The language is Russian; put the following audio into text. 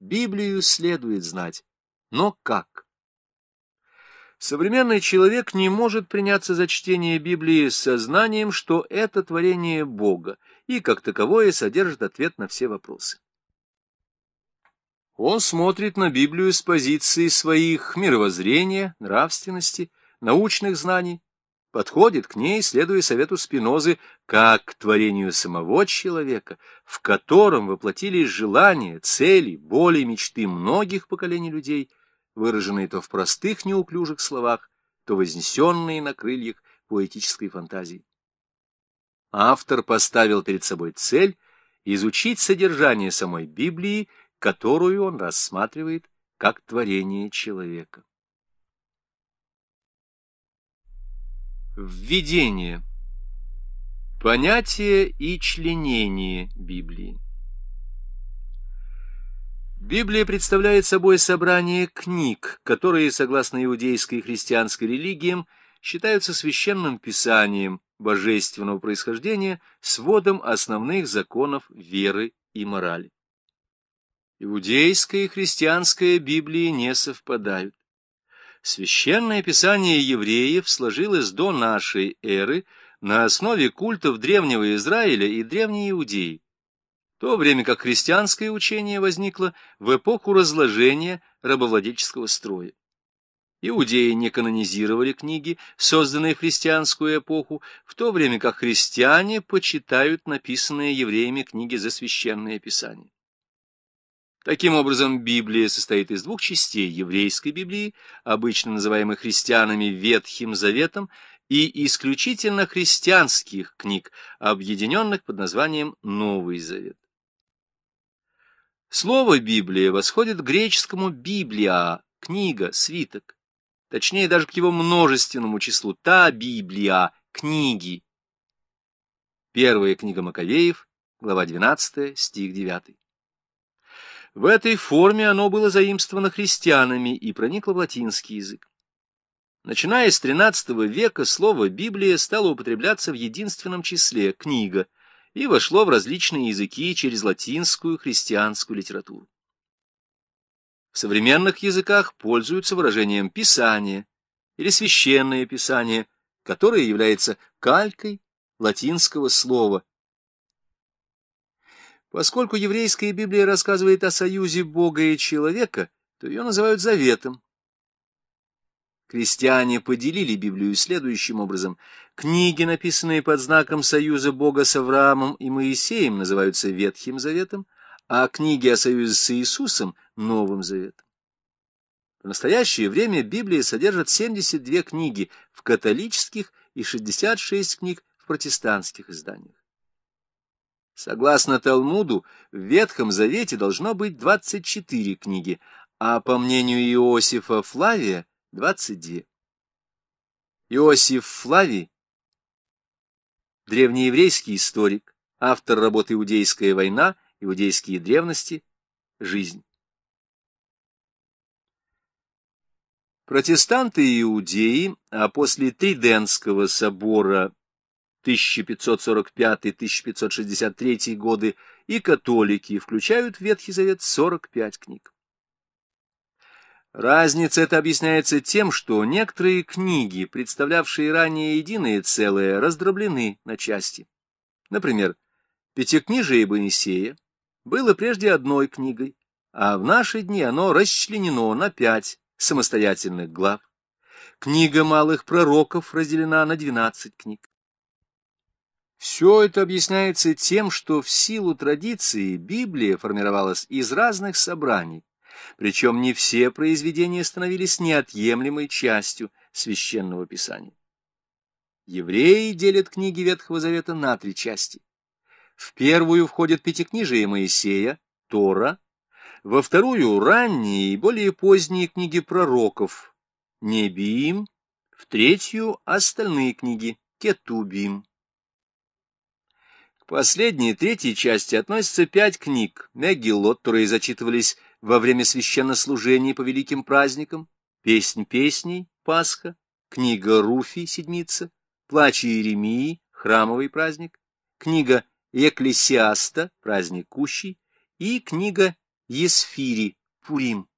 Библию следует знать. Но как? Современный человек не может приняться за чтение Библии с сознанием, что это творение Бога, и как таковое содержит ответ на все вопросы. Он смотрит на Библию с позиции своих мировоззрения, нравственности, научных знаний, подходит к ней, следуя совету Спинозы, как к творению самого человека, в котором воплотились желания, цели, боли мечты многих поколений людей, выраженные то в простых неуклюжих словах, то вознесенные на крыльях поэтической фантазии. Автор поставил перед собой цель изучить содержание самой Библии которую он рассматривает как творение человека. Введение. Понятие и членение Библии. Библия представляет собой собрание книг, которые, согласно иудейской и христианской религиям, считаются священным писанием божественного происхождения, сводом основных законов веры и морали. Иудейская и христианская Библии не совпадают. Священное писание евреев сложилось до нашей эры на основе культов древнего Израиля и древней Иудеи, в то время как христианское учение возникло в эпоху разложения рабовладельческого строя. Иудеи не канонизировали книги, созданные в христианскую эпоху, в то время как христиане почитают написанные евреями книги за священное писание. Таким образом, Библия состоит из двух частей еврейской Библии, обычно называемой христианами Ветхим Заветом, и исключительно христианских книг, объединенных под названием Новый Завет. Слово «Библия» восходит к греческому «библия» — книга, свиток, точнее даже к его множественному числу «та Библия» — книги. Первая книга Маковеев, глава 12, стих 9. В этой форме оно было заимствовано христианами и проникло в латинский язык. Начиная с XIII века слово «Библия» стало употребляться в единственном числе «книга» и вошло в различные языки через латинскую христианскую литературу. В современных языках пользуются выражением «писание» или «священное писание», которое является калькой латинского слова Поскольку еврейская Библия рассказывает о союзе Бога и человека, то ее называют заветом. Крестьяне поделили Библию следующим образом. Книги, написанные под знаком союза Бога с Авраамом и Моисеем, называются Ветхим Заветом, а книги о союзе с Иисусом — Новым Заветом. В настоящее время Библия содержит 72 книги в католических и 66 книг в протестантских изданиях. Согласно Талмуду, в Ветхом Завете должно быть 24 книги, а по мнению Иосифа Флавия — 22. Иосиф Флавий, древнееврейский историк, автор работы «Иудейская война», «Иудейские древности», «Жизнь». Протестанты и иудеи, а после Триденского собора 1545-1563 годы, и католики включают в Ветхий Завет 45 книг. Разница эта объясняется тем, что некоторые книги, представлявшие ранее единое целое, раздроблены на части. Например, Пятикнижие Боисея было прежде одной книгой, а в наши дни оно расчленено на пять самостоятельных глав. Книга малых пророков разделена на двенадцать книг. Все это объясняется тем, что в силу традиции Библия формировалась из разных собраний, причем не все произведения становились неотъемлемой частью священного писания. Евреи делят книги Ветхого Завета на три части. В первую входят пятикнижие Моисея, Тора, во вторую — ранние и более поздние книги пророков, Небиим, в третью — остальные книги, Кетубим. К последней, третьей части относятся пять книг Мегиллот, которые зачитывались во время священнослужений по великим праздникам, Песнь песней, Пасха, книга Руфи, Седмица, Плач Иеремии, Храмовый праздник, книга Екклесиаста, праздник Кущий, и книга Есфири, Пурим.